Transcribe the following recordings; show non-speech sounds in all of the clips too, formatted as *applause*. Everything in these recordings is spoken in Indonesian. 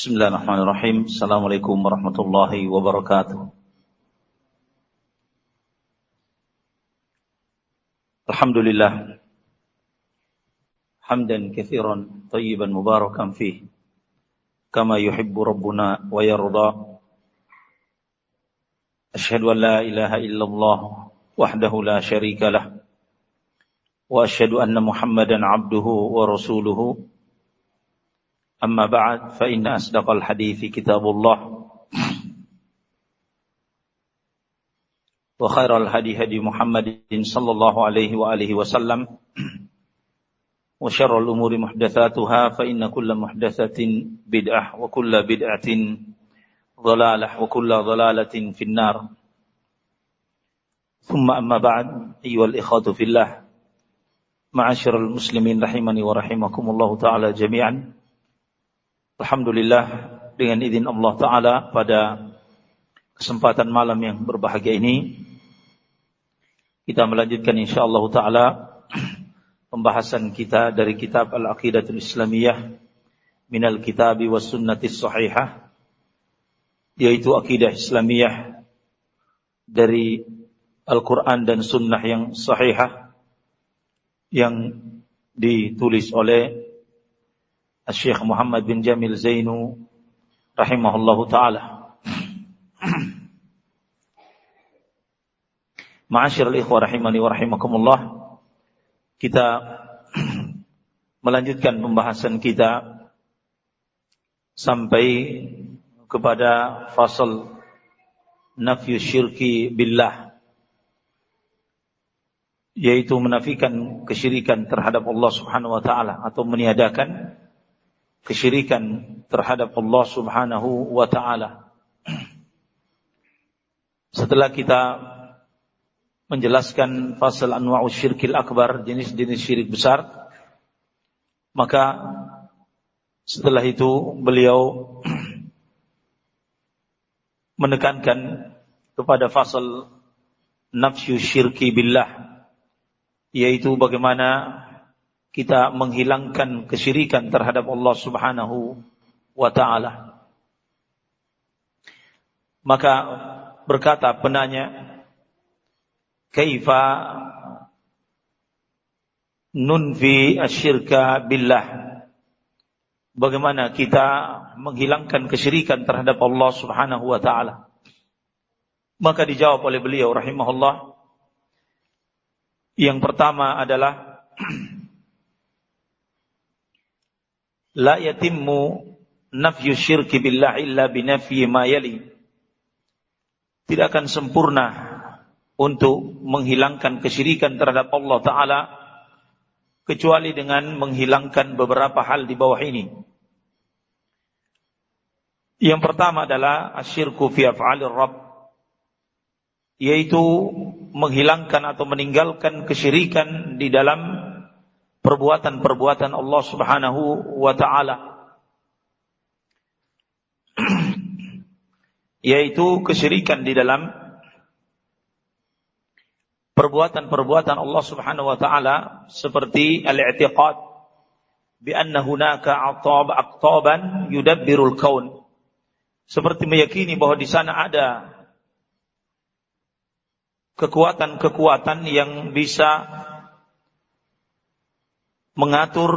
بسم الله الرحمن الرحيم السلام عليكم ورحمة الله وبركاته الحمد لله حمدا كثيرا طيبا مباركا فيه كما يحب ربنا ويرضى أشهد أن لا إله إلا الله وحده لا شريك له وأشهد أن محمدا عبده ورسوله أما بعد فإن أصدق الحديث كتاب الله. وخير الهدي هدي محمد صلى الله عليه وآله وسلم. وشر الأمور محدثاتها فإن كل محدثة بدعة وكل بدعة ضلالة وكل ضلالة في النار. ثم أما بعد أيها الإخوة في الله معاشر المسلمين رحمني ورحمكم الله تعالى جميعا. Alhamdulillah dengan izin Allah Ta'ala pada kesempatan malam yang berbahagia ini kita melanjutkan insyaAllah Ta'ala pembahasan kita dari kitab Al-Aqidatul Islamiyah minal kitabi was sunnatis sahihah yaitu akidah Islamiyah dari Al-Quran dan sunnah yang sahihah yang ditulis oleh Syekh Muhammad bin Jamil Zainu rahimahullahu taala. Ma'asyiral ikhwah rahimani wa rahimakumullah. Kita melanjutkan pembahasan kita sampai kepada fasal nafyu syirki billah yaitu menafikan kesyirikan terhadap Allah Subhanahu wa taala atau meniadakan kesyirikan terhadap Allah Subhanahu wa taala. Setelah kita menjelaskan fasal anwa'u syirkil akbar, jenis-jenis syirik besar, maka setelah itu beliau *clears throat* menekankan kepada fasal nafsu syirki billah yaitu bagaimana kita menghilangkan kesyirikan terhadap Allah Subhanahu wa taala. Maka berkata penanya, "Kaifa nunfi asyirka billah?" Bagaimana kita menghilangkan kesyirikan terhadap Allah Subhanahu wa taala? Maka dijawab oleh beliau rahimahullah, yang pertama adalah *clears throat* la yatimmu nafyu syirki billah illa binafyi ma yali. Tidak akan sempurna untuk menghilangkan kesyirikan terhadap Allah Ta'ala kecuali dengan menghilangkan beberapa hal di bawah ini. Yang pertama adalah asyirku fi af'alir Rabb yaitu menghilangkan atau meninggalkan kesyirikan di dalam perbuatan-perbuatan Allah Subhanahu wa taala yaitu kesyirikan di dalam perbuatan-perbuatan Allah Subhanahu wa taala seperti al-i'tiqad bi anna hunaka aqtab aqtaban yudabbirul kaun. Seperti meyakini bahwa di sana ada kekuatan-kekuatan yang bisa mengatur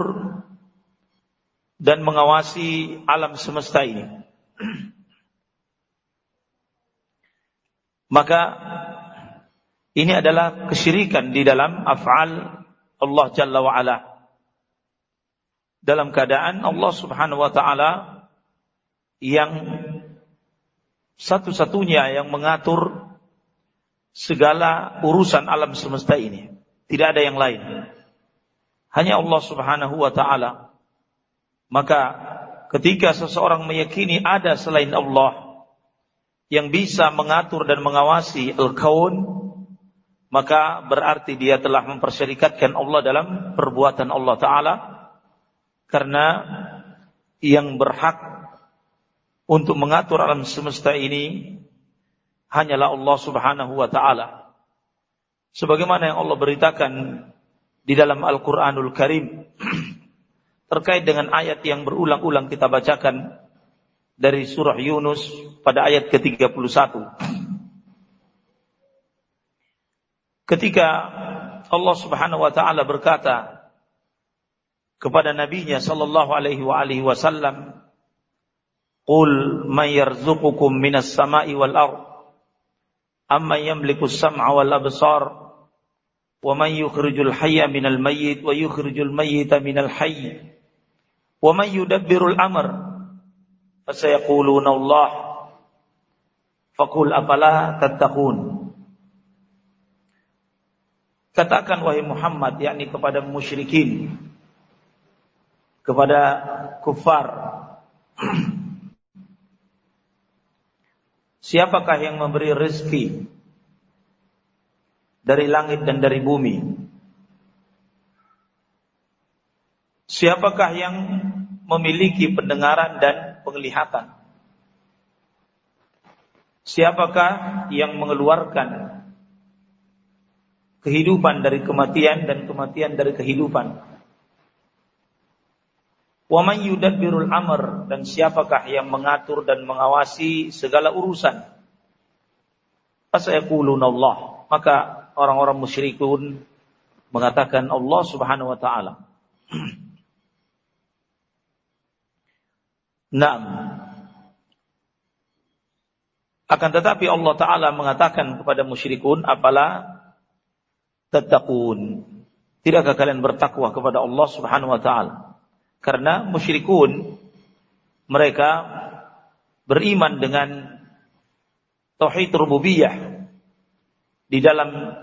dan mengawasi alam semesta ini. Maka ini adalah kesyirikan di dalam af'al Allah Jalla wa ala. Dalam keadaan Allah Subhanahu wa taala yang satu-satunya yang mengatur segala urusan alam semesta ini. Tidak ada yang lain. Hanya Allah Subhanahu wa taala. Maka ketika seseorang meyakini ada selain Allah yang bisa mengatur dan mengawasi al-kaun, maka berarti dia telah mempersyarikatkan Allah dalam perbuatan Allah taala karena yang berhak untuk mengatur alam semesta ini hanyalah Allah Subhanahu wa taala. Sebagaimana yang Allah beritakan di dalam Al-Quranul Karim *clears throat* terkait dengan ayat yang berulang-ulang kita bacakan dari surah Yunus pada ayat ke-31. Ketika Allah Subhanahu wa taala berkata kepada nabinya sallallahu alaihi wa alihi wasallam, "Qul may yarzuqukum minas sama'i wal ard amma yamliku as-sam'a wal absar hayya minal mayyit wa yukhrijul mayyita minal hayy. Wa man yudabbirul amr fasayaquluna Allah. Faqul afala tattaqun? Katakan wahai Muhammad yakni kepada musyrikin kepada kufar. *clears throat* Siapakah yang memberi rezeki dari langit dan dari bumi? Siapakah yang memiliki pendengaran dan penglihatan? Siapakah yang mengeluarkan kehidupan dari kematian dan kematian dari kehidupan. Wa man yudabbirul amr dan siapakah yang mengatur dan mengawasi segala urusan? Fasayaquluna Allah. Maka orang-orang musyrikun mengatakan Allah Subhanahu wa taala. *clears throat* Naam. Akan tetapi Allah Ta'ala mengatakan kepada musyrikun, apalah tattaqun. Tidakkah kalian bertakwa kepada Allah Subhanahu wa taala? Karena musyrikun mereka beriman dengan tauhid rububiyah di dalam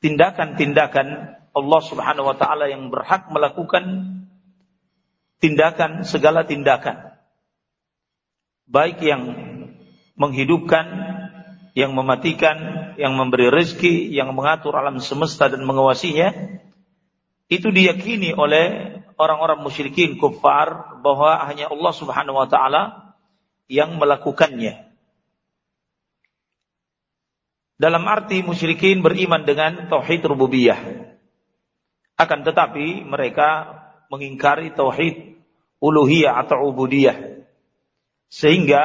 tindakan-tindakan Allah Subhanahu wa taala yang berhak melakukan tindakan segala tindakan baik yang menghidupkan yang mematikan, yang memberi rezeki, yang mengatur alam semesta dan mengawasinya, itu diyakini oleh orang-orang musyrikin kufar bahwa hanya Allah Subhanahu wa taala yang melakukannya. Dalam arti musyrikin beriman dengan tauhid rububiyah. Akan tetapi mereka mengingkari tauhid uluhiyah atau ubudiyah. Sehingga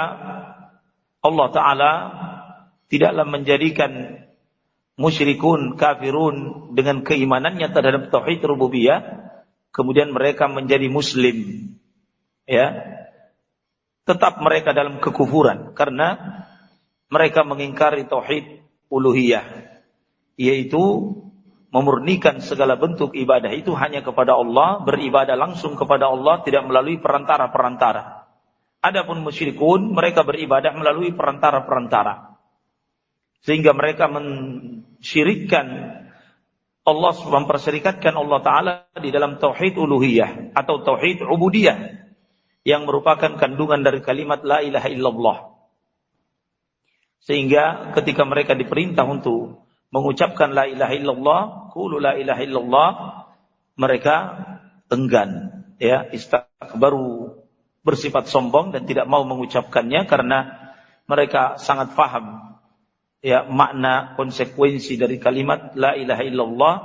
Allah taala tidaklah menjadikan musyrikun kafirun dengan keimanannya terhadap tauhid rububiyah kemudian mereka menjadi muslim ya tetap mereka dalam kekufuran karena mereka mengingkari tauhid uluhiyah yaitu memurnikan segala bentuk ibadah itu hanya kepada Allah beribadah langsung kepada Allah tidak melalui perantara-perantara adapun musyrikun mereka beribadah melalui perantara-perantara sehingga mereka mensyirikkan Allah memperserikatkan Allah Ta'ala di dalam tauhid uluhiyah atau tauhid ubudiyah yang merupakan kandungan dari kalimat la ilaha illallah. Sehingga ketika mereka diperintah untuk mengucapkan la ilaha illallah, qulu la ilaha illallah, mereka enggan ya baru bersifat sombong dan tidak mau mengucapkannya karena mereka sangat faham ya makna konsekuensi dari kalimat la ilaha illallah.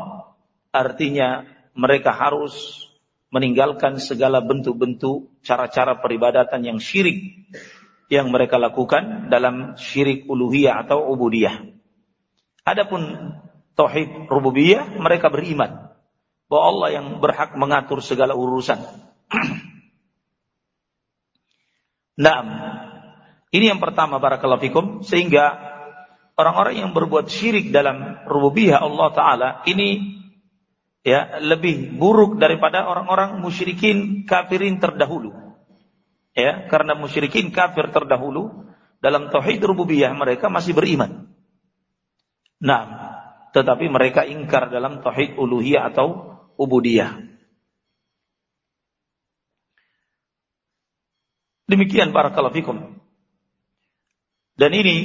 Artinya mereka harus meninggalkan segala bentuk-bentuk cara-cara peribadatan yang syirik yang mereka lakukan dalam syirik uluhiyah atau ubudiyah. Adapun tauhid rububiyah mereka beriman bahwa Allah yang berhak mengatur segala urusan. *clears throat* nah, ini yang pertama barakallahu fikum sehingga orang-orang yang berbuat syirik dalam rububiyah Allah taala ini ya lebih buruk daripada orang-orang musyrikin kafirin terdahulu. Ya, karena musyrikin kafir terdahulu dalam tauhid rububiyah mereka masih beriman. Nah, tetapi mereka ingkar dalam tauhid uluhiyah atau ubudiyah. Demikian para kalafikum. Dan ini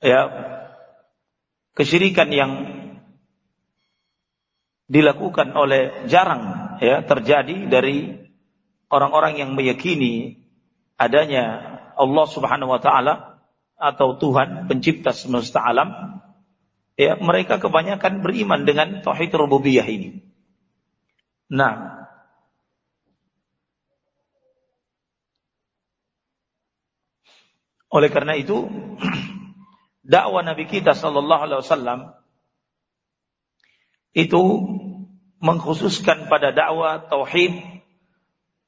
ya kesyirikan yang dilakukan oleh jarang ya terjadi dari orang-orang yang meyakini adanya Allah Subhanahu wa taala atau Tuhan pencipta semesta alam ya mereka kebanyakan beriman dengan tauhid rububiyah ini. Nah, Oleh karena itu, *clears throat* dakwah Nabi kita sallallahu alaihi wasallam itu mengkhususkan pada dakwah tauhid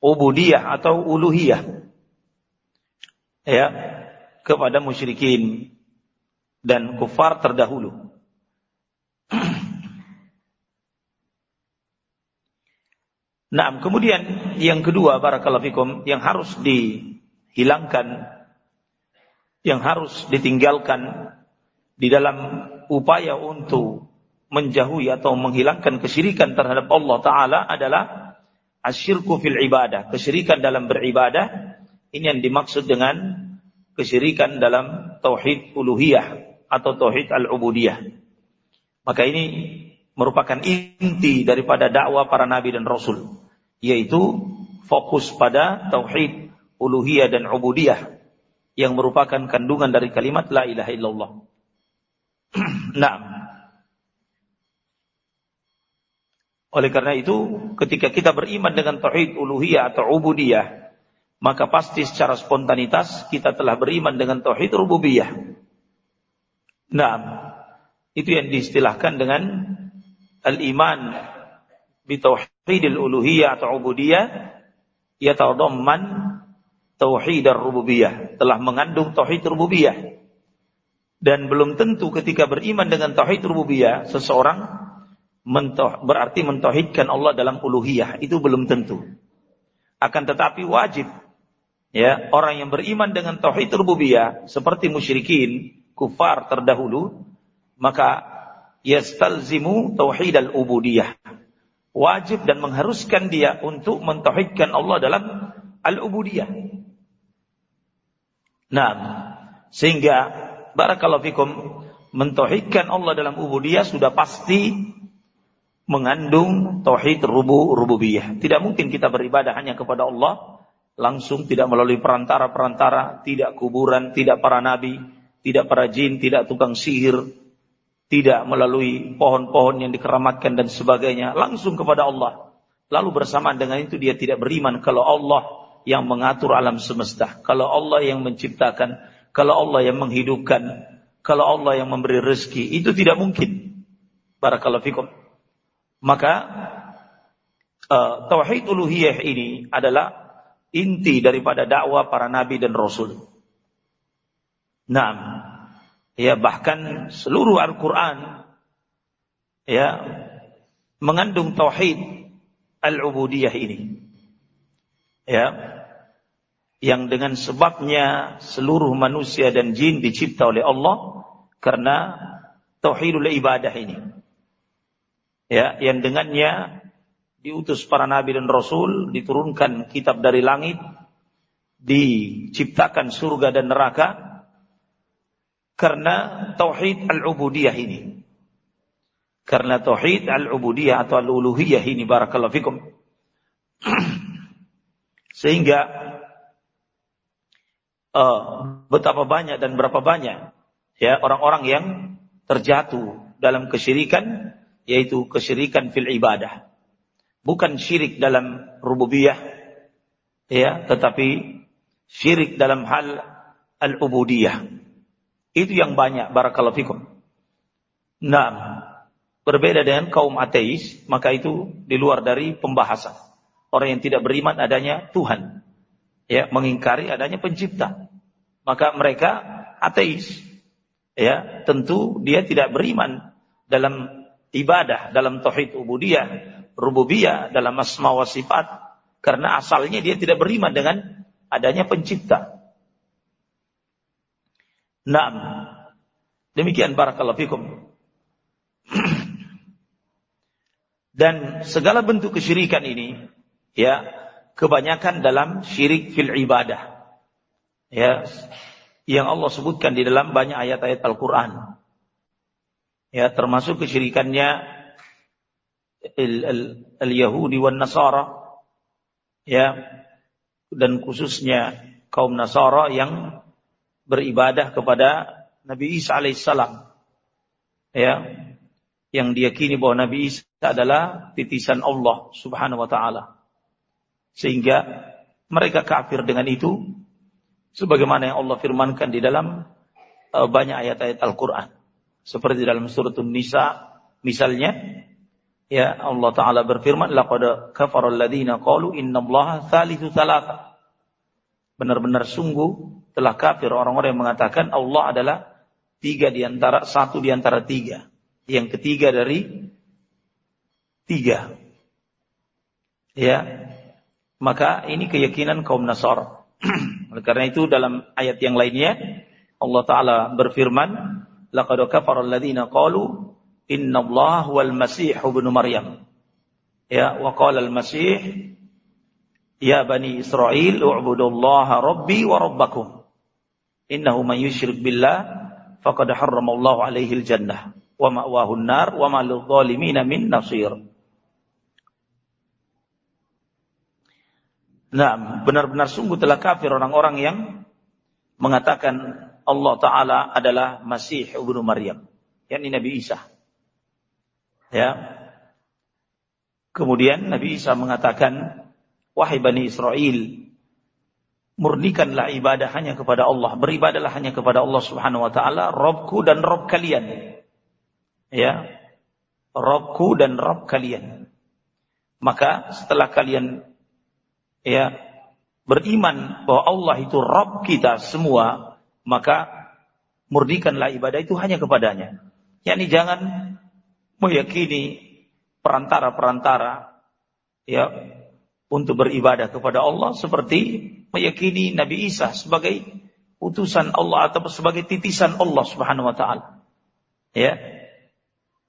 ubudiyah atau uluhiyah. Ya, kepada musyrikin dan kufar terdahulu. *clears throat* Nah, kemudian yang kedua barakallahu fikum yang harus dihilangkan yang harus ditinggalkan di dalam upaya untuk menjauhi atau menghilangkan kesyirikan terhadap Allah taala adalah asyirku fil ibadah, kesyirikan dalam beribadah. Ini yang dimaksud dengan kesyirikan dalam tauhid uluhiyah atau tauhid al-ubudiyah. Maka ini merupakan inti daripada dakwah para nabi dan rasul, yaitu fokus pada tauhid uluhiyah dan ubudiyah yang merupakan kandungan dari kalimat la ilaha illallah. *clears throat* nah, oleh karena itu ketika kita beriman dengan tauhid uluhiyah atau ubudiyah, maka pasti secara spontanitas kita telah beriman dengan tauhid rububiyah. Nah, itu yang diistilahkan dengan al-iman bi tauhidil uluhiyah atau ubudiyah yatadamman tauhid rububiyah, telah mengandung tauhid rububiyah. Dan belum tentu ketika beriman dengan tauhid rububiyah seseorang mentoh, berarti mentauhidkan Allah dalam uluhiyah, itu belum tentu. Akan tetapi wajib. Ya orang yang beriman dengan tauhid rububiyah seperti musyrikin kufar terdahulu maka yastalzimu tauhid al-ubudiyah wajib dan mengharuskan dia untuk mentauhidkan Allah dalam al-ubudiyah. Nah sehingga barakallahu fikum mentauhidkan Allah dalam ubudiyah sudah pasti mengandung tauhid rubu rububiyah tidak mungkin kita beribadah hanya kepada Allah langsung tidak melalui perantara-perantara, tidak kuburan, tidak para nabi, tidak para jin, tidak tukang sihir, tidak melalui pohon-pohon yang dikeramatkan dan sebagainya, langsung kepada Allah. Lalu bersamaan dengan itu dia tidak beriman kalau Allah yang mengatur alam semesta, kalau Allah yang menciptakan, kalau Allah yang menghidupkan, kalau Allah yang memberi rezeki, itu tidak mungkin. Barakallahu fikum. Maka uh, tauhid uluhiyah ini adalah inti daripada dakwah para nabi dan rasul. Nah, ya bahkan seluruh Al-Qur'an ya mengandung tauhid al-ubudiyah ini. Ya. Yang dengan sebabnya seluruh manusia dan jin dicipta oleh Allah karena tauhidul ibadah ini. Ya, yang dengannya diutus para nabi dan rasul, diturunkan kitab dari langit, diciptakan surga dan neraka karena tauhid al-ubudiyah ini. Karena tauhid al-ubudiyah atau al-uluhiyah ini barakallahu fikum. *clears throat* Sehingga uh, betapa banyak dan berapa banyak ya orang-orang yang terjatuh dalam kesyirikan yaitu kesyirikan fil ibadah. Bukan syirik dalam rububiyah ya tetapi syirik dalam hal al-ubudiyah. Itu yang banyak barakallahu fikum. Nah berbeda dengan kaum ateis maka itu di luar dari pembahasan. Orang yang tidak beriman adanya Tuhan ya mengingkari adanya pencipta. Maka mereka ateis ya tentu dia tidak beriman dalam ibadah dalam tauhid ubudiyah rububiyah dalam asma wa sifat karena asalnya dia tidak beriman dengan adanya pencipta. Naam. Demikian barakallahu fikum. *clears throat* Dan segala bentuk kesyirikan ini ya kebanyakan dalam syirik fil ibadah. Ya, yang Allah sebutkan di dalam banyak ayat-ayat Al-Qur'an. Ya, termasuk kesyirikannya al-Yahudi wan Nasara. Ya dan khususnya kaum Nasara yang beribadah kepada Nabi Isa alaihissalam. Ya yang diyakini bahwa Nabi Isa adalah titisan Allah Subhanahu wa taala. Sehingga mereka kafir dengan itu Sebagaimana yang Allah firmankan di dalam uh, banyak ayat-ayat Al-Quran. Seperti dalam surat Nisa misalnya. Ya Allah Ta'ala berfirman. Laqad kafara alladhina qalu inna allaha thalithu thalatha. Benar-benar sungguh telah kafir orang-orang yang mengatakan Allah adalah tiga di antara, satu di antara tiga. Yang ketiga dari tiga. Ya, maka ini keyakinan kaum Nasar. *clears throat* Oleh karena itu dalam ayat yang lainnya Allah taala berfirman, "Laqad kafara alladziina qalu inna Allah wal Masih ibnu Maryam." Ya, wa qala al-Masih Ya bani Israel, u'budullaha rabbi wa rabbakum. Innahu man yushrik billah faqad harrama Allah alaihi al-jannah wa ma'wahu an-nar wa ma lidh-dhalimin min nasir. Nah, benar-benar sungguh telah kafir orang-orang yang mengatakan Allah Ta'ala adalah Masih ibnu Maryam. yakni Nabi Isa. Ya. Kemudian Nabi Isa mengatakan, Wahai Bani Israel, murnikanlah ibadah hanya kepada Allah. Beribadahlah hanya kepada Allah Subhanahu Wa Ta'ala, Robku dan Rob kalian. Ya. Robku dan Rob kalian. Maka setelah kalian ya beriman bahwa Allah itu Rabb kita semua, maka murnikanlah ibadah itu hanya kepadanya. yakni jangan meyakini perantara-perantara ya untuk beribadah kepada Allah seperti meyakini Nabi Isa sebagai utusan Allah atau sebagai titisan Allah Subhanahu wa taala. Ya.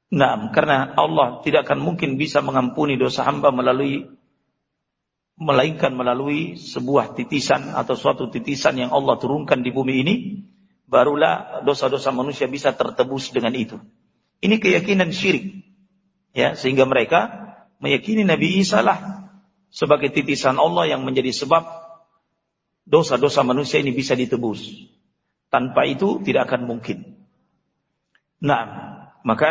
Nah, karena Allah tidak akan mungkin bisa mengampuni dosa hamba melalui melainkan melalui sebuah titisan atau suatu titisan yang Allah turunkan di bumi ini, barulah dosa-dosa manusia bisa tertebus dengan itu. Ini keyakinan syirik. Ya, sehingga mereka meyakini Nabi Isa lah sebagai titisan Allah yang menjadi sebab dosa-dosa manusia ini bisa ditebus. Tanpa itu tidak akan mungkin. Nah, maka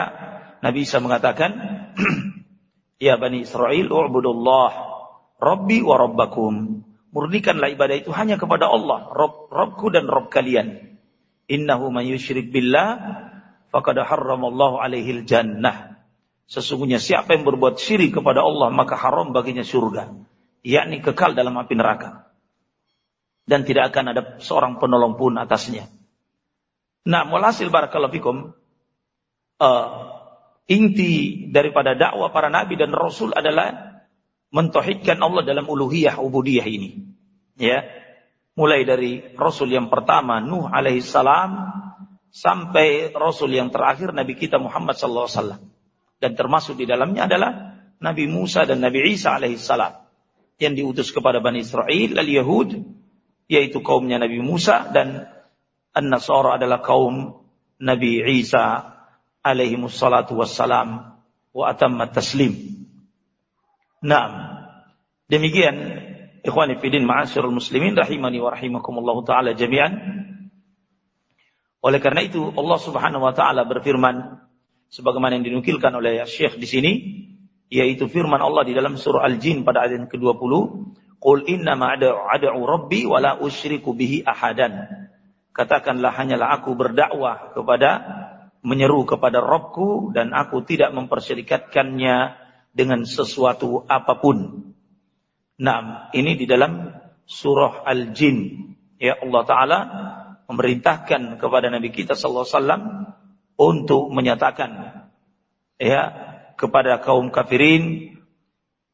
Nabi Isa mengatakan, *clears throat* Ya Bani Israel, u'budullah Rabbi wa Rabbakum. Murnikanlah ibadah itu hanya kepada Allah, Rob, Robku dan Rob kalian. Innahu man yushrik billah faqad harramallahu alaihi jannah. Sesungguhnya siapa yang berbuat syirik kepada Allah maka haram baginya surga, yakni kekal dalam api neraka. Dan tidak akan ada seorang penolong pun atasnya. Nah, mulhasil barakallahu fikum uh, inti daripada dakwah para nabi dan rasul adalah mentauhidkan Allah dalam uluhiyah ubudiyah ini. Ya. Mulai dari Rasul yang pertama Nuh alaihi salam sampai Rasul yang terakhir Nabi kita Muhammad sallallahu alaihi wasallam. Dan termasuk di dalamnya adalah Nabi Musa dan Nabi Isa alaihi salam yang diutus kepada Bani Israel al-Yahud yaitu kaumnya Nabi Musa dan An-Nasara adalah kaum Nabi Isa alaihi wassalatu wassalam wa atamma taslim. Nah, demikian ikhwani fidin ma'asyiral muslimin rahimani wa rahimakumullah taala jami'an. Oleh karena itu Allah Subhanahu wa taala berfirman sebagaimana yang dinukilkan oleh Syekh di sini yaitu firman Allah di dalam surah Al-Jin pada ayat ke-20, "Qul inna ad'u rabbi wa la usyriku bihi ahadan." Katakanlah hanyalah aku berdakwah kepada menyeru kepada Rabbku dan aku tidak mempersyarikatkannya dengan sesuatu apa pun. Nah, ini di dalam surah Al-Jin. Ya Allah Ta'ala memerintahkan kepada Nabi kita Sallallahu Alaihi Wasallam untuk menyatakan ya kepada kaum kafirin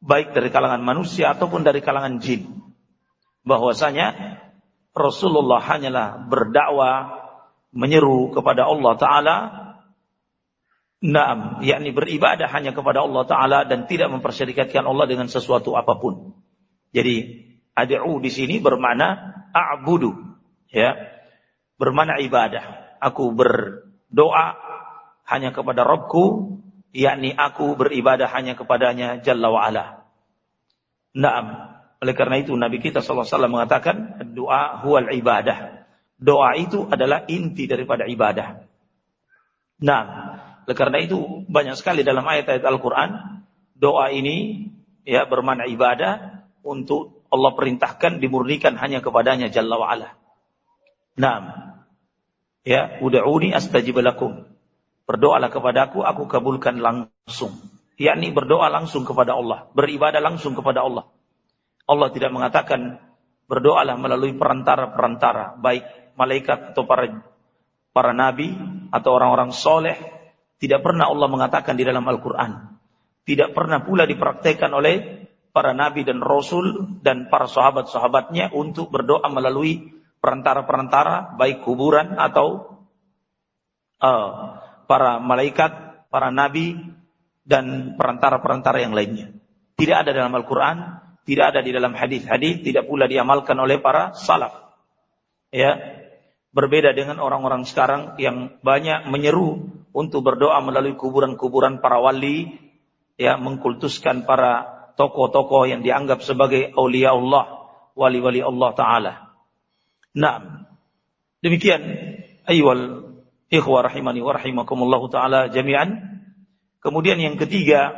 baik dari kalangan manusia ataupun dari kalangan jin bahwasanya Rasulullah hanyalah berdakwah menyeru kepada Allah taala Naam, yakni beribadah hanya kepada Allah Ta'ala dan tidak mempersyarikatkan Allah dengan sesuatu apa pun. Jadi, ad'u di sini bermakna a'budu. Ya, bermakna ibadah. Aku berdoa hanya kepada Robku, yakni aku beribadah hanya kepadanya Jalla wa'ala. Naam, oleh karena itu Nabi kita SAW mengatakan, doa huwal ibadah. Doa itu adalah inti daripada ibadah. Nah, oleh karena itu banyak sekali dalam ayat-ayat Al-Quran doa ini ya bermakna ibadah untuk Allah perintahkan dimurnikan hanya kepadanya Jalla wa'ala. Naam. Ya, ud'uni astajib lakum. Berdoalah kepadaku, aku kabulkan langsung. Yakni berdoa langsung kepada Allah, beribadah langsung kepada Allah. Allah tidak mengatakan berdoalah melalui perantara-perantara, baik malaikat atau para para nabi atau orang-orang soleh. Tidak pernah Allah mengatakan di dalam Al-Quran. Tidak pernah pula dipraktekkan oleh para nabi dan rasul dan para sahabat-sahabatnya untuk berdoa melalui perantara-perantara, baik kuburan atau uh, para malaikat, para nabi, dan perantara-perantara yang lainnya. Tidak ada dalam Al-Quran, tidak ada di dalam hadis-hadis, tidak pula diamalkan oleh para salaf. Ya, berbeda dengan orang-orang sekarang yang banyak menyeru untuk berdoa melalui kuburan-kuburan para wali, ya, mengkultuskan para tokoh-tokoh yang dianggap sebagai aulia Allah, wali-wali Allah Taala. Nah, demikian ayyuhal ikhwah rahimani wa rahimakumullah taala jami'an. Kemudian yang ketiga,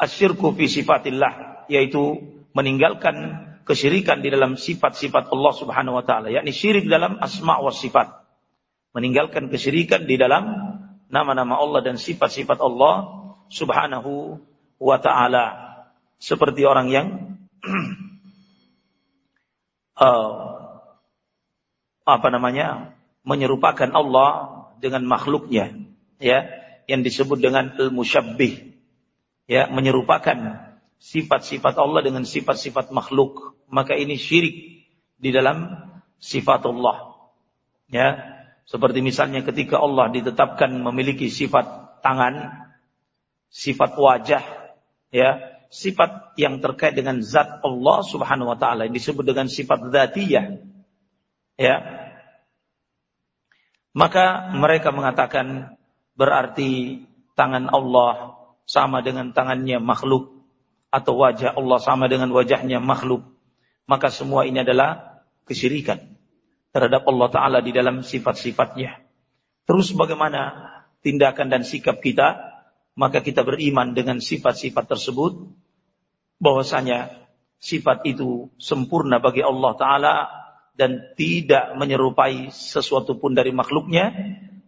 asyirku fi sifatillah, yaitu meninggalkan kesyirikan di dalam sifat-sifat Allah Subhanahu wa taala, yakni syirik dalam asma wa sifat. Meninggalkan kesyirikan di dalam nama-nama Allah dan sifat-sifat Allah Subhanahu wa taala. Seperti orang yang *clears throat* uh, apa namanya? menyerupakan Allah dengan makhluknya, ya, yang disebut dengan al-musyabbih. Ya, menyerupakan sifat-sifat Allah dengan sifat-sifat makhluk maka ini syirik di dalam sifat Allah. Ya, seperti misalnya ketika Allah ditetapkan memiliki sifat tangan, sifat wajah, ya, sifat yang terkait dengan zat Allah Subhanahu wa taala yang disebut dengan sifat dzatiyah. Ya. Maka mereka mengatakan berarti tangan Allah sama dengan tangannya makhluk atau wajah Allah sama dengan wajahnya makhluk maka semua ini adalah kesyirikan terhadap Allah Ta'ala di dalam sifat-sifatnya. Terus bagaimana tindakan dan sikap kita, maka kita beriman dengan sifat-sifat tersebut, bahwasanya sifat itu sempurna bagi Allah Ta'ala dan tidak menyerupai sesuatu pun dari makhluknya,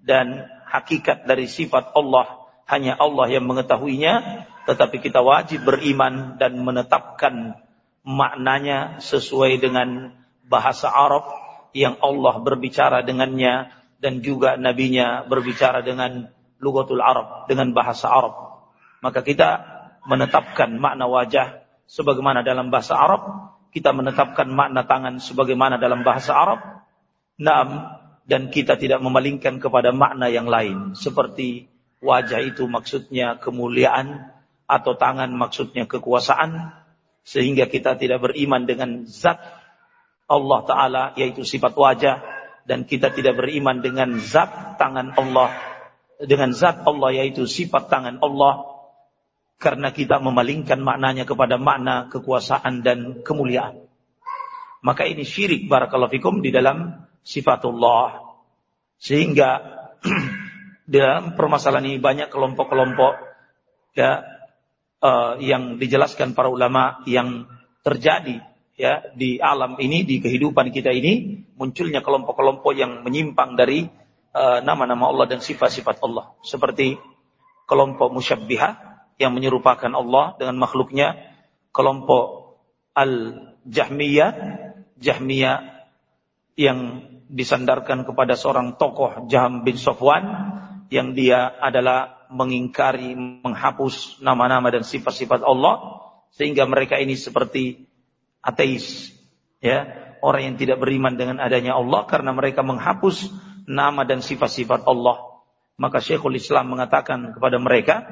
dan hakikat dari sifat Allah hanya Allah yang mengetahuinya, tetapi kita wajib beriman dan menetapkan maknanya sesuai dengan bahasa Arab yang Allah berbicara dengannya dan juga nabinya berbicara dengan lugatul Arab dengan bahasa Arab. Maka kita menetapkan makna wajah sebagaimana dalam bahasa Arab, kita menetapkan makna tangan sebagaimana dalam bahasa Arab. Naam dan kita tidak memalingkan kepada makna yang lain seperti wajah itu maksudnya kemuliaan atau tangan maksudnya kekuasaan sehingga kita tidak beriman dengan zat Allah Ta'ala yaitu sifat wajah dan kita tidak beriman dengan zat tangan Allah dengan zat Allah yaitu sifat tangan Allah karena kita memalingkan maknanya kepada makna kekuasaan dan kemuliaan. Maka ini syirik barakallahu fikum di dalam sifatullah. Sehingga *clears throat* dalam permasalahan ini banyak kelompok-kelompok ya uh, yang dijelaskan para ulama yang terjadi ya di alam ini di kehidupan kita ini munculnya kelompok-kelompok yang menyimpang dari eh, nama-nama uh, Allah dan sifat-sifat Allah. Seperti kelompok musyabbihah yang menyerupakan Allah dengan makhluknya kelompok al-jahmiyah jahmiyah yang disandarkan kepada seorang tokoh Jaham bin Sofwan yang dia adalah mengingkari, menghapus nama-nama dan sifat-sifat Allah sehingga mereka ini seperti ateis, ya, orang yang tidak beriman dengan adanya Allah karena mereka menghapus nama dan sifat-sifat Allah. Maka Syekhul Islam mengatakan kepada mereka,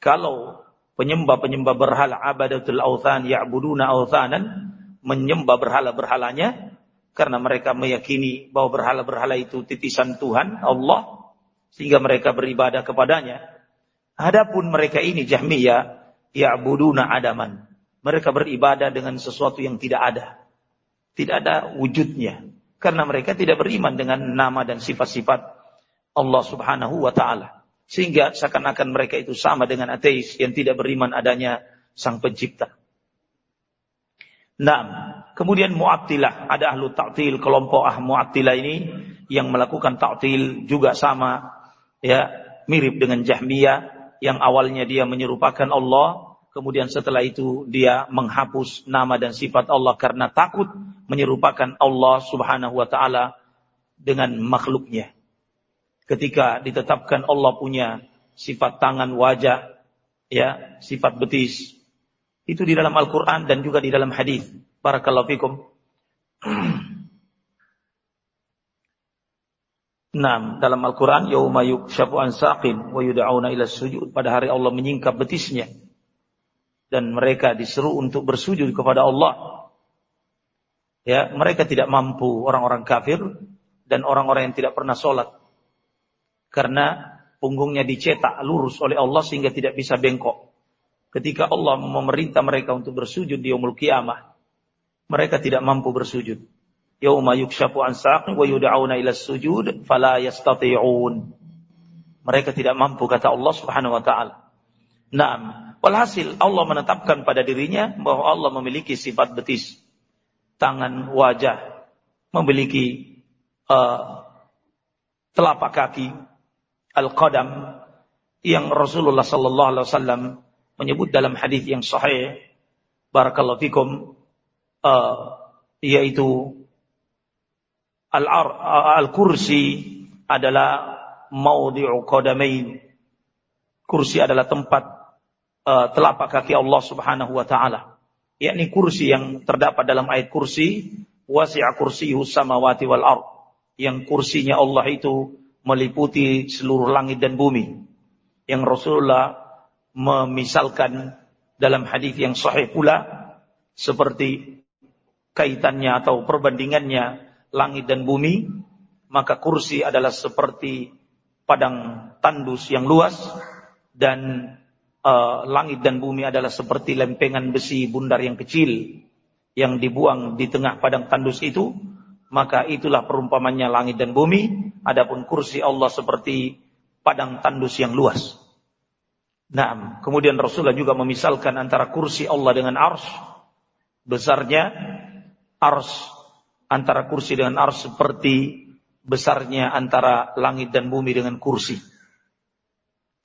kalau penyembah-penyembah berhala abadatul authan ya'buduna authanan, menyembah berhala-berhalanya karena mereka meyakini bahwa berhala-berhala itu titisan Tuhan Allah sehingga mereka beribadah kepadanya. Adapun mereka ini Jahmiyah ya'buduna adaman. Mereka beribadah dengan sesuatu yang tidak ada. Tidak ada wujudnya. Karena mereka tidak beriman dengan nama dan sifat-sifat Allah Subhanahu wa taala. Sehingga seakan-akan mereka itu sama dengan ateis yang tidak beriman adanya sang pencipta. Nah, kemudian Mu'attilah, ada ahlu ta'til, kelompok ah Mu'attilah ini yang melakukan ta'til juga sama ya, mirip dengan Jahmiyah yang awalnya dia menyerupakan Allah, kemudian setelah itu dia menghapus nama dan sifat Allah karena takut menyerupakan Allah Subhanahu wa taala dengan makhluknya. Ketika ditetapkan Allah punya sifat tangan, wajah, ya, sifat betis, itu di dalam Al-Qur'an dan juga di dalam hadis. Barakallahu fikum. *clears throat* Nah, dalam Al-Quran, Yawma yukshafu an saqin wa yuda'una ila sujud. Pada hari Allah menyingkap betisnya. Dan mereka disuruh untuk bersujud kepada Allah. Ya, mereka tidak mampu orang-orang kafir dan orang-orang yang tidak pernah sholat. Karena punggungnya dicetak lurus oleh Allah sehingga tidak bisa bengkok. Ketika Allah memerintah mereka untuk bersujud di umul kiamah, mereka tidak mampu bersujud yauma yukshafu an wa yud'auna ila sujud fala yastati'un. Mereka tidak mampu kata Allah Subhanahu wa taala. Naam. Walhasil Allah menetapkan pada dirinya bahwa Allah memiliki sifat betis, tangan, wajah, memiliki uh, telapak kaki, al-qadam yang Rasulullah sallallahu alaihi wasallam menyebut dalam hadis yang sahih barakallahu fikum uh, yaitu Al-kursi adalah maudhi'u qadamain. Kursi adalah tempat uh, telapak kaki Allah Subhanahu wa taala. Yakni kursi yang terdapat dalam ayat kursi, wasi'a kursiyyu samawati wal ard. Yang kursinya Allah itu meliputi seluruh langit dan bumi. Yang Rasulullah memisalkan dalam hadis yang sahih pula seperti kaitannya atau perbandingannya langit dan bumi, maka kursi adalah seperti padang tandus yang luas dan uh, langit dan bumi adalah seperti lempengan besi bundar yang kecil yang dibuang di tengah padang tandus itu, maka itulah perumpamannya langit dan bumi, adapun kursi Allah seperti padang tandus yang luas. Nah, kemudian Rasulullah juga memisalkan antara kursi Allah dengan ars. Besarnya ars antara kursi dengan ars seperti besarnya antara langit dan bumi dengan kursi.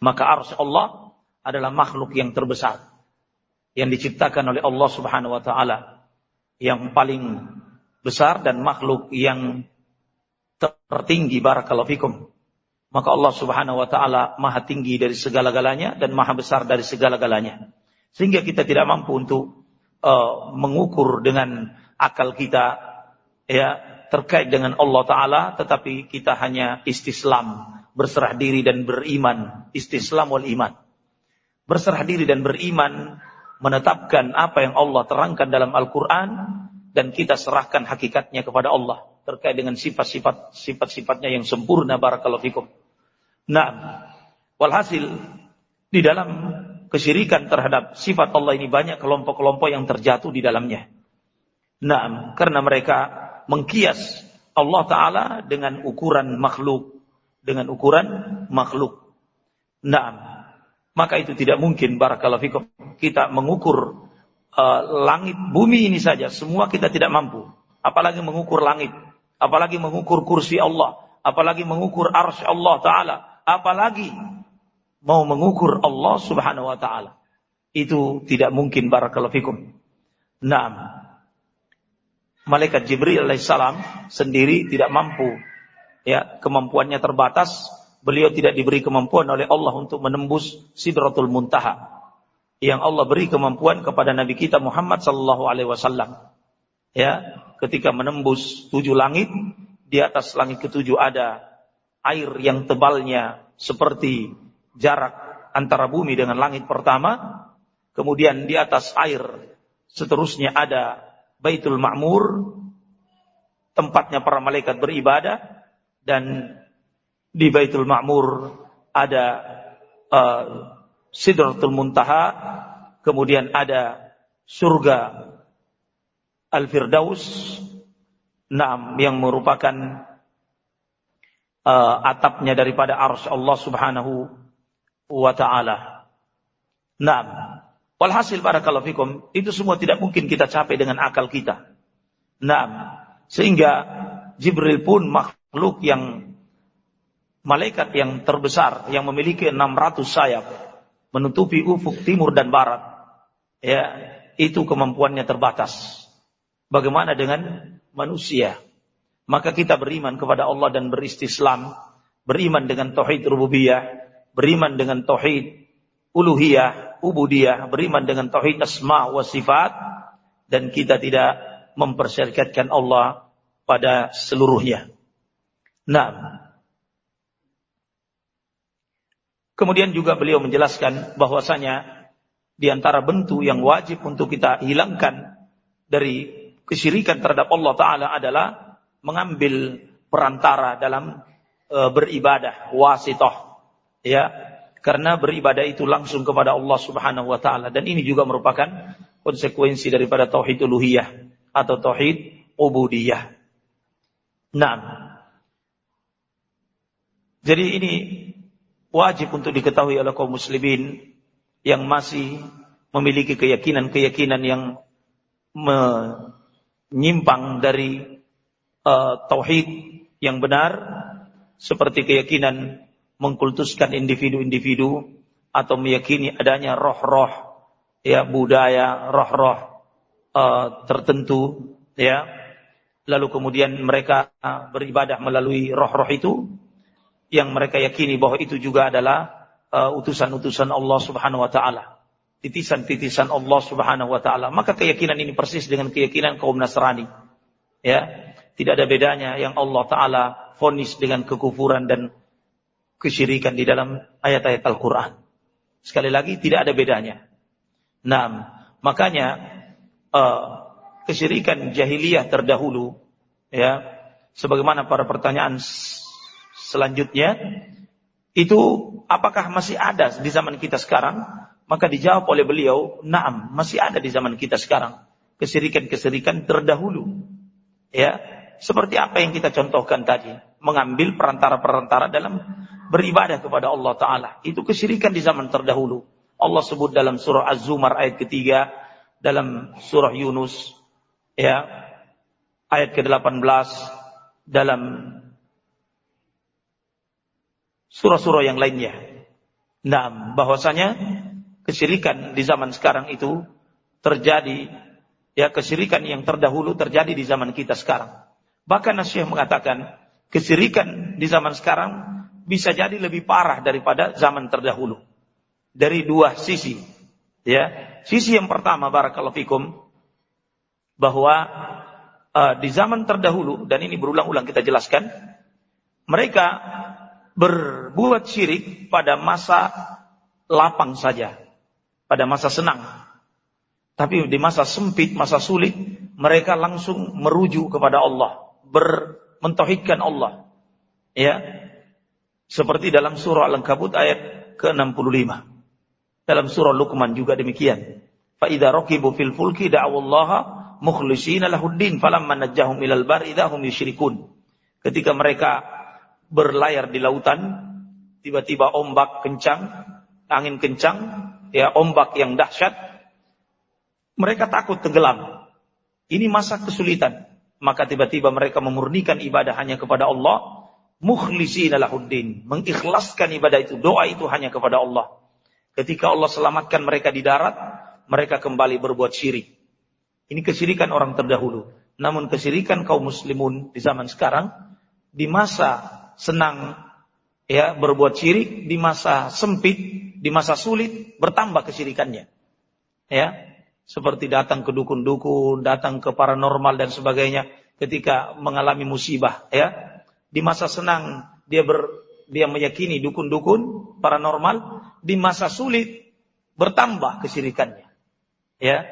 Maka ars Allah adalah makhluk yang terbesar yang diciptakan oleh Allah Subhanahu wa taala yang paling besar dan makhluk yang tertinggi barakallahu fikum. Maka Allah Subhanahu wa taala maha tinggi dari segala-galanya dan maha besar dari segala-galanya. Sehingga kita tidak mampu untuk uh, mengukur dengan akal kita ya terkait dengan Allah Taala, tetapi kita hanya istislam, berserah diri dan beriman, istislam wal iman. Berserah diri dan beriman, menetapkan apa yang Allah terangkan dalam Al-Quran, dan kita serahkan hakikatnya kepada Allah terkait dengan sifat-sifat sifat-sifatnya yang sempurna barakallahu fikum. Nah, walhasil di dalam kesyirikan terhadap sifat Allah ini banyak kelompok-kelompok yang terjatuh di dalamnya. Nah, karena mereka mengkias Allah Ta'ala dengan ukuran makhluk. Dengan ukuran makhluk. Nah, maka itu tidak mungkin barakallahu fikum. Kita mengukur uh, langit bumi ini saja. Semua kita tidak mampu. Apalagi mengukur langit. Apalagi mengukur kursi Allah. Apalagi mengukur arsy Allah Ta'ala. Apalagi mau mengukur Allah Subhanahu Wa Ta'ala. Itu tidak mungkin barakallahu fikum. Nah, malaikat Jibril alaihissalam sendiri tidak mampu. Ya, kemampuannya terbatas. Beliau tidak diberi kemampuan oleh Allah untuk menembus Sidratul Muntaha. Yang Allah beri kemampuan kepada Nabi kita Muhammad sallallahu alaihi wasallam. Ya, ketika menembus tujuh langit, di atas langit ketujuh ada air yang tebalnya seperti jarak antara bumi dengan langit pertama. Kemudian di atas air seterusnya ada Baitul Ma'mur, tempatnya para malaikat beribadah, dan di Baitul Ma'mur ada uh, Sidratul Muntaha, kemudian ada surga Al-Firdaus, Naam yang merupakan uh, atapnya daripada ars Allah Subhanahu wa taala. Naam. Walhasil barakallahu fikum, itu semua tidak mungkin kita capai dengan akal kita. Nah, sehingga Jibril pun makhluk yang malaikat yang terbesar yang memiliki 600 sayap menutupi ufuk timur dan barat. Ya, itu kemampuannya terbatas. Bagaimana dengan manusia? Maka kita beriman kepada Allah dan beristislam, beriman dengan tauhid rububiyah, beriman dengan tauhid uluhiyah, ubudiyah, beriman dengan tauhid asma wa sifat dan kita tidak mempersyarikatkan Allah pada seluruhnya. Nah, Kemudian juga beliau menjelaskan bahwasanya di antara bentuk yang wajib untuk kita hilangkan dari kesyirikan terhadap Allah Ta'ala adalah mengambil perantara dalam e, beribadah, wasitoh. Ya, karena beribadah itu langsung kepada Allah Subhanahu wa taala dan ini juga merupakan konsekuensi daripada tauhid uluhiyah atau tauhid ubudiyah. Nah, jadi ini wajib untuk diketahui oleh kaum muslimin yang masih memiliki keyakinan-keyakinan yang menyimpang dari uh, tauhid yang benar seperti keyakinan mengkultuskan individu-individu atau meyakini adanya roh-roh ya budaya roh-roh uh, tertentu ya. Lalu kemudian mereka beribadah melalui roh-roh itu yang mereka yakini bahwa itu juga adalah uh, utusan-utusan Allah Subhanahu wa taala. Titisan-titisan Allah Subhanahu wa taala. Maka keyakinan ini persis dengan keyakinan kaum Nasrani. Ya, tidak ada bedanya yang Allah taala fonis dengan kekufuran dan kesyirikan di dalam ayat-ayat Al-Qur'an. Sekali lagi tidak ada bedanya. Nah, makanya uh, kesyirikan jahiliyah terdahulu ya sebagaimana para pertanyaan selanjutnya itu apakah masih ada di zaman kita sekarang? Maka dijawab oleh beliau, "Na'am, masih ada di zaman kita sekarang." Kesirikan-kesirikan terdahulu. Ya, seperti apa yang kita contohkan tadi, mengambil perantara-perantara dalam beribadah kepada Allah taala. Itu kesirikan di zaman terdahulu. Allah sebut dalam surah Az-Zumar ayat ketiga, dalam surah Yunus ya ayat ke-18 dalam surah-surah yang lainnya. Nah, bahwasanya kesyirikan di zaman sekarang itu terjadi ya kesyirikan yang terdahulu terjadi di zaman kita sekarang. Bahkan Nasyih mengatakan kesyirikan di zaman sekarang bisa jadi lebih parah daripada zaman terdahulu. Dari dua sisi. Ya, sisi yang pertama barakallahu fikum bahwa uh, di zaman terdahulu dan ini berulang-ulang kita jelaskan mereka berbuat syirik pada masa lapang saja, pada masa senang. Tapi di masa sempit, masa sulit, mereka langsung merujuk kepada Allah, bermentohidkan Allah. Ya, seperti dalam surah Al-Ankabut ayat ke-65. Dalam surah Luqman juga demikian. Fa'idha rakibu fil fulki da'awallaha mukhlishina lahuddin falamma najjahum ilal bar idahum yusyrikun. Ketika mereka berlayar di lautan, tiba-tiba ombak kencang, angin kencang, ya ombak yang dahsyat, mereka takut tenggelam. Ini masa kesulitan. Maka tiba-tiba mereka memurnikan ibadah hanya kepada Allah, mukhlishina lahuddin, mengikhlaskan ibadah itu, doa itu hanya kepada Allah. Ketika Allah selamatkan mereka di darat, mereka kembali berbuat syirik. Ini kesyirikan orang terdahulu. Namun kesyirikan kaum muslimun di zaman sekarang, di masa senang ya berbuat syirik di masa sempit, di masa sulit bertambah kesyirikannya. Ya, seperti datang ke dukun-dukun, datang ke paranormal dan sebagainya ketika mengalami musibah, ya. Di masa senang dia ber, dia meyakini dukun-dukun paranormal, di masa sulit bertambah kesyirikannya. Ya,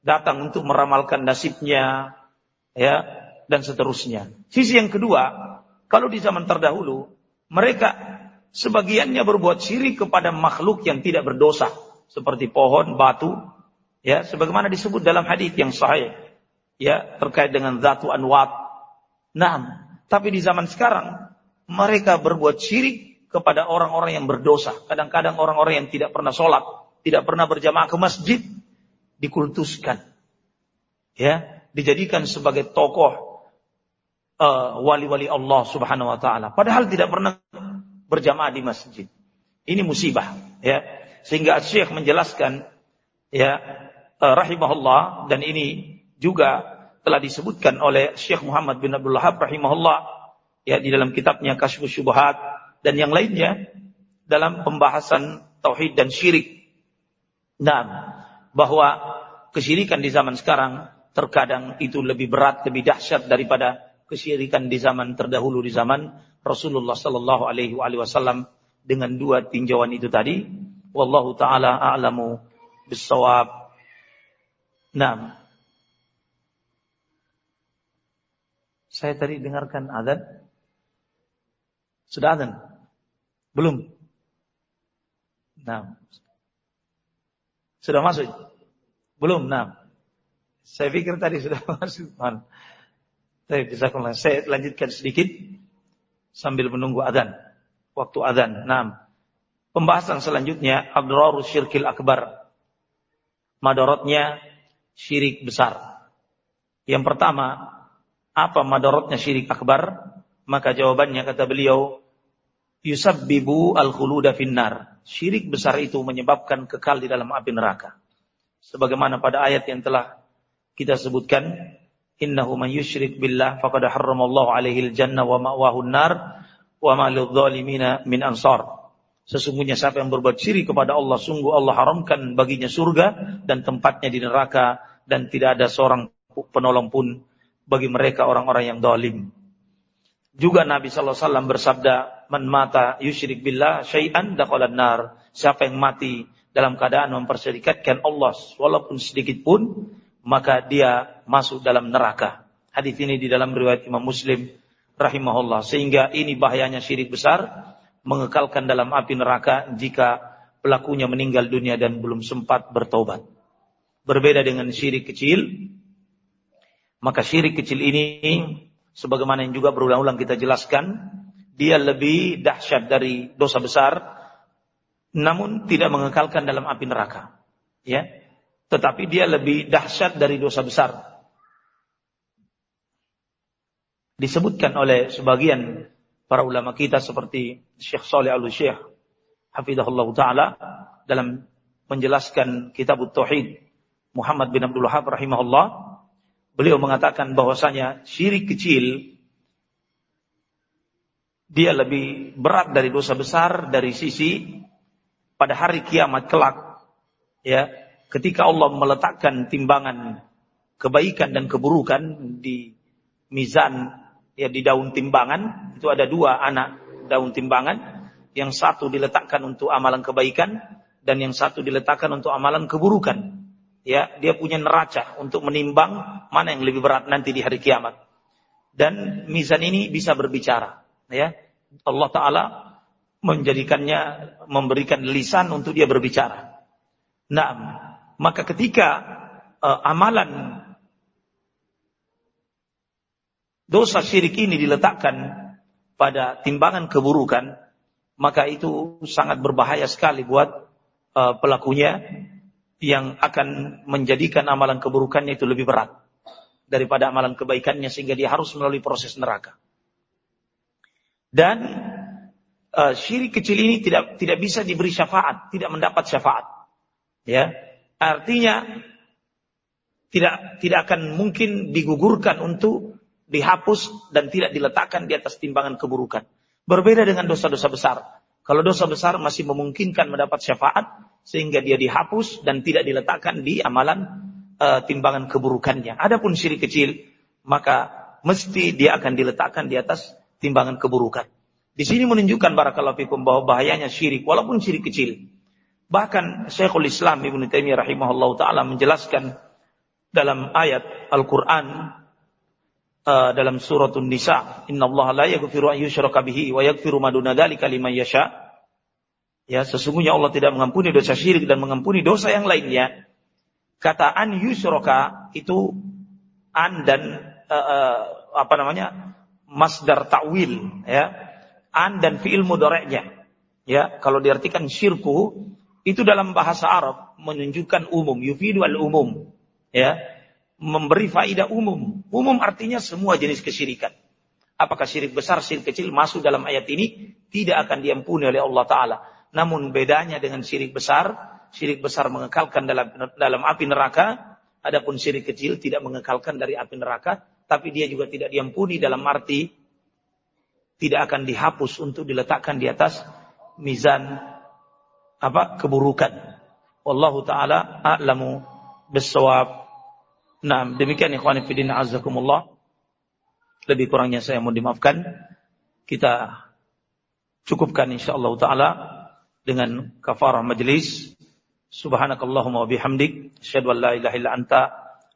datang untuk meramalkan nasibnya, ya, dan seterusnya. Sisi yang kedua, kalau di zaman terdahulu, mereka sebagiannya berbuat syirik kepada makhluk yang tidak berdosa. Seperti pohon, batu. Ya, sebagaimana disebut dalam hadis yang sahih. Ya, terkait dengan zatu anwat. Nah, tapi di zaman sekarang, mereka berbuat syirik kepada orang-orang yang berdosa. Kadang-kadang orang-orang yang tidak pernah sholat, tidak pernah berjamaah ke masjid, dikultuskan. Ya, dijadikan sebagai tokoh wali-wali uh, Allah Subhanahu wa taala padahal tidak pernah berjamaah di masjid. Ini musibah ya. Sehingga Syekh menjelaskan ya uh, rahimahullah dan ini juga telah disebutkan oleh Syekh Muhammad bin Abdul Wahab rahimahullah ya di dalam kitabnya Kasyfus Syubhat dan yang lainnya dalam pembahasan tauhid dan syirik. Nah, bahwa kesyirikan di zaman sekarang terkadang itu lebih berat, lebih dahsyat daripada kesyirikan di zaman terdahulu di zaman Rasulullah sallallahu alaihi wasallam dengan dua tinjauan itu tadi. Wallahu taala a'lamu bissawab. Nah. Saya tadi dengarkan azan. Sudah azan? Belum? Nah. Sudah masuk? Belum, nah. Saya pikir tadi sudah *laughs* masuk. Saya lanjutkan sedikit sambil menunggu adzan. Waktu adzan. Nah, pembahasan selanjutnya Abdurrahman syirkil akbar. Madorotnya syirik besar. Yang pertama, apa madorotnya syirik akbar? Maka jawabannya kata beliau, yusabbibu al-khuluda finnar. Syirik besar itu menyebabkan kekal di dalam api neraka. Sebagaimana pada ayat yang telah kita sebutkan, innahu man yusyrik billah faqad harramallahu alaihi al-jannah wa ma'wahu an-nar wa ma lidh-dhalimina min ansar. Sesungguhnya siapa yang berbuat syirik kepada Allah, sungguh Allah haramkan baginya surga dan tempatnya di neraka dan tidak ada seorang penolong pun bagi mereka orang-orang yang dolim. Juga Nabi SAW bersabda, Man mata yusyrik billah syai'an dakhalan nar. Siapa yang mati dalam keadaan memperserikatkan Allah walaupun sedikit pun, maka dia masuk dalam neraka. Hadis ini di dalam riwayat Imam Muslim rahimahullah. Sehingga ini bahayanya syirik besar, mengekalkan dalam api neraka jika pelakunya meninggal dunia dan belum sempat bertobat. Berbeda dengan syirik kecil, maka syirik kecil ini sebagaimana yang juga berulang-ulang kita jelaskan, dia lebih dahsyat dari dosa besar, namun tidak mengekalkan dalam api neraka. Ya, tetapi dia lebih dahsyat dari dosa besar. Disebutkan oleh sebagian para ulama kita seperti Syekh Saleh Al Syekh Hafizahullah Taala dalam menjelaskan kitab Tauhid Muhammad bin Abdul Wahab rahimahullah. Beliau mengatakan bahwasanya syirik kecil dia lebih berat dari dosa besar dari sisi pada hari kiamat kelak ya ketika Allah meletakkan timbangan kebaikan dan keburukan di mizan ya di daun timbangan itu ada dua anak daun timbangan yang satu diletakkan untuk amalan kebaikan dan yang satu diletakkan untuk amalan keburukan ya dia punya neraca untuk menimbang mana yang lebih berat nanti di hari kiamat. Dan mizan ini bisa berbicara, ya. Allah taala menjadikannya memberikan lisan untuk dia berbicara. Nah, maka ketika uh, amalan dosa syirik ini diletakkan pada timbangan keburukan, maka itu sangat berbahaya sekali buat uh, pelakunya yang akan menjadikan amalan keburukannya itu lebih berat daripada amalan kebaikannya sehingga dia harus melalui proses neraka. Dan uh, syirik kecil ini tidak tidak bisa diberi syafaat, tidak mendapat syafaat. Ya. Artinya tidak tidak akan mungkin digugurkan untuk dihapus dan tidak diletakkan di atas timbangan keburukan. Berbeda dengan dosa-dosa besar. Kalau dosa besar masih memungkinkan mendapat syafaat, sehingga dia dihapus dan tidak diletakkan di amalan uh, timbangan keburukannya. Adapun syirik kecil, maka mesti dia akan diletakkan di atas timbangan keburukan. Di sini menunjukkan barakallahu fikum bahwa bahayanya syirik walaupun syirik kecil. Bahkan Syekhul Islam Ibnu Taimiyah rahimahullah taala menjelaskan dalam ayat Al-Qur'an uh, dalam suratun Nisa, "Innallaha la yaghfiru an yushraka bihi wa yaghfiru ma duna dzalika liman yasha." Ya, sesungguhnya Allah tidak mengampuni dosa syirik dan mengampuni dosa yang lainnya. Kata an yusroka itu an dan uh, uh, apa namanya masdar ta'wil ya an dan fiil mudoreknya ya kalau diartikan syirku itu dalam bahasa Arab menunjukkan umum yufidu al umum ya memberi faidah umum. Umum artinya semua jenis kesyirikan. Apakah syirik besar, syirik kecil masuk dalam ayat ini tidak akan diampuni oleh Allah Taala. Namun bedanya dengan syirik besar, syirik besar mengekalkan dalam dalam api neraka, adapun syirik kecil tidak mengekalkan dari api neraka, tapi dia juga tidak diampuni dalam arti tidak akan dihapus untuk diletakkan di atas mizan apa keburukan. Wallahu taala a'lamu bissawab. Nah, demikian ikhwan fillah azakumullah. Lebih kurangnya saya mohon dimaafkan. Kita cukupkan insyaallah taala dengan kafarah majlis. Subhanakallahumma wa bihamdik asyhadu an la ilaha illa anta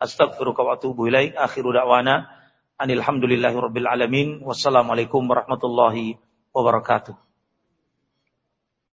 astaghfiruka wa atubu ilaik. Akhiru da'wana anil hamdulillahi rabbil alamin. Wassalamualaikum warahmatullahi wabarakatuh.